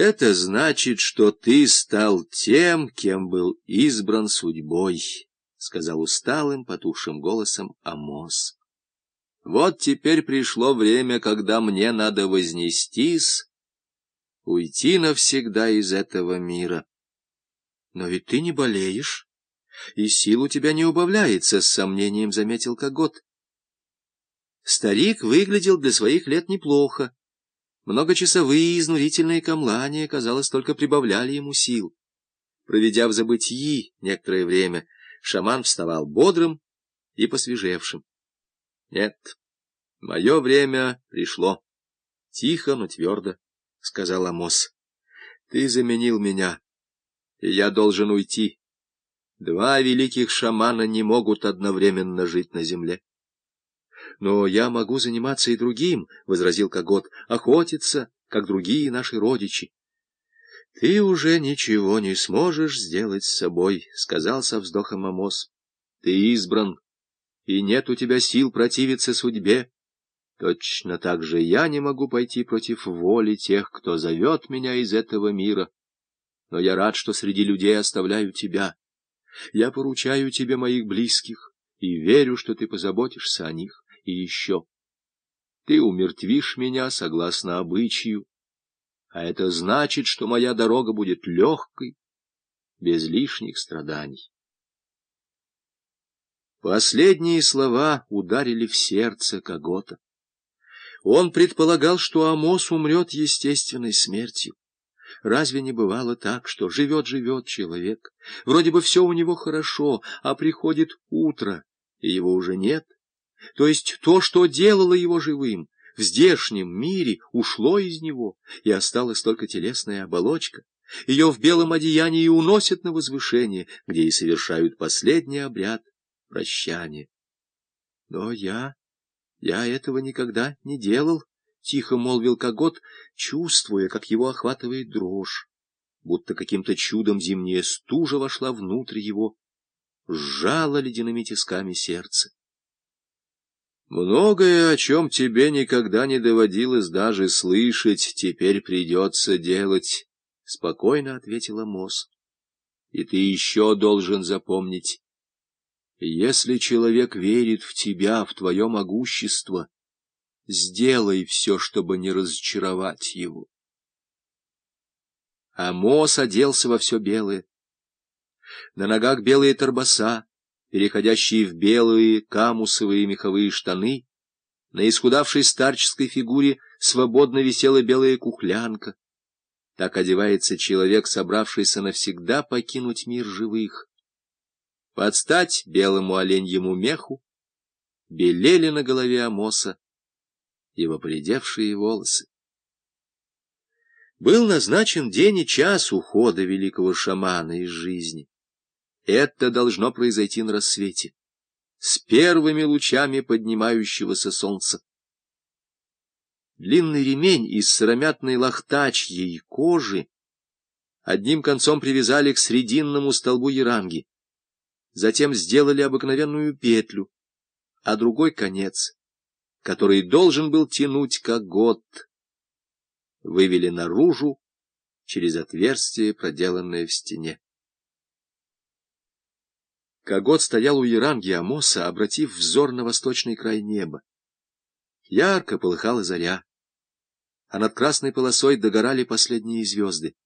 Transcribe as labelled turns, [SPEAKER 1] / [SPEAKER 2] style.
[SPEAKER 1] Это значит, что ты стал тем, кем был избран судьбой, — сказал усталым, потухшим голосом Амос. Вот теперь пришло время, когда мне надо вознестись, уйти навсегда из этого мира. Но ведь ты не болеешь, и сил у тебя не убавляется, — с сомнением заметил Когот. Старик выглядел для своих лет неплохо. Многочасовые изнурительные камлания, казалось, только прибавляли ему сил. Проведя в забытии некоторое время, шаман вставал бодрым и посвежевшим. — Нет, мое время пришло. — Тихо, но твердо, — сказал Амос. — Ты заменил меня, и я должен уйти. Два великих шамана не могут одновременно жить на земле. — Но я могу заниматься и другим, — возразил Когот, — охотиться, как другие наши родичи. — Ты уже ничего не сможешь сделать с собой, — сказал со вздохом Амос. — Ты избран, и нет у тебя сил противиться судьбе. Точно так же я не могу пойти против воли тех, кто зовет меня из этого мира. Но я рад, что среди людей оставляю тебя. Я поручаю тебе моих близких и верю, что ты позаботишься о них. И еще, ты умертвишь меня согласно обычаю, а это значит, что моя дорога будет легкой, без лишних страданий. Последние слова ударили в сердце Когота. Он предполагал, что Амос умрет естественной смертью. Разве не бывало так, что живет-живет человек, вроде бы все у него хорошо, а приходит утро, и его уже нет? То есть то, что делало его живым, в здешнем мире ушло из него, и осталась только телесная оболочка. Ее в белом одеянии уносят на возвышение, где и совершают последний обряд прощания. Но я... я этого никогда не делал, — тихо молвил Когот, чувствуя, как его охватывает дрожь, будто каким-то чудом зимняя стужа вошла внутрь его, сжала ледяными тисками сердце. Многое, о чем тебе никогда не доводилось даже слышать, теперь придется делать, — спокойно ответила Мос. И ты еще должен запомнить, если человек верит в тебя, в твое могущество, сделай все, чтобы не разочаровать его. Амос оделся во все белое. На ногах белые торбоса, переходящие в белые камусовые меховые штаны, на исхудавшей старческой фигуре свободно висела белая кухлянка. Так одевается человек, собравшийся навсегда покинуть мир живых. Под стать белому оленьему меху белели на голове Амоса его поредевшие волосы. Был назначен день и час ухода великого шамана из жизни. Это должно произойти на рассвете, с первыми лучами поднимающегося солнца. Длинный ремень из сыромятной лохтачьей кожи одним концом привязали к срединному столбу яранги, затем сделали обыкновенную петлю, а другой конец, который должен был тянуть как год, вывели наружу через отверстие, проделанное в стене. Когот стоял у Яранги Амоса, обратив взор на восточный край неба. Ярко полыхала заря, а над красной полосой догорали последние звезды.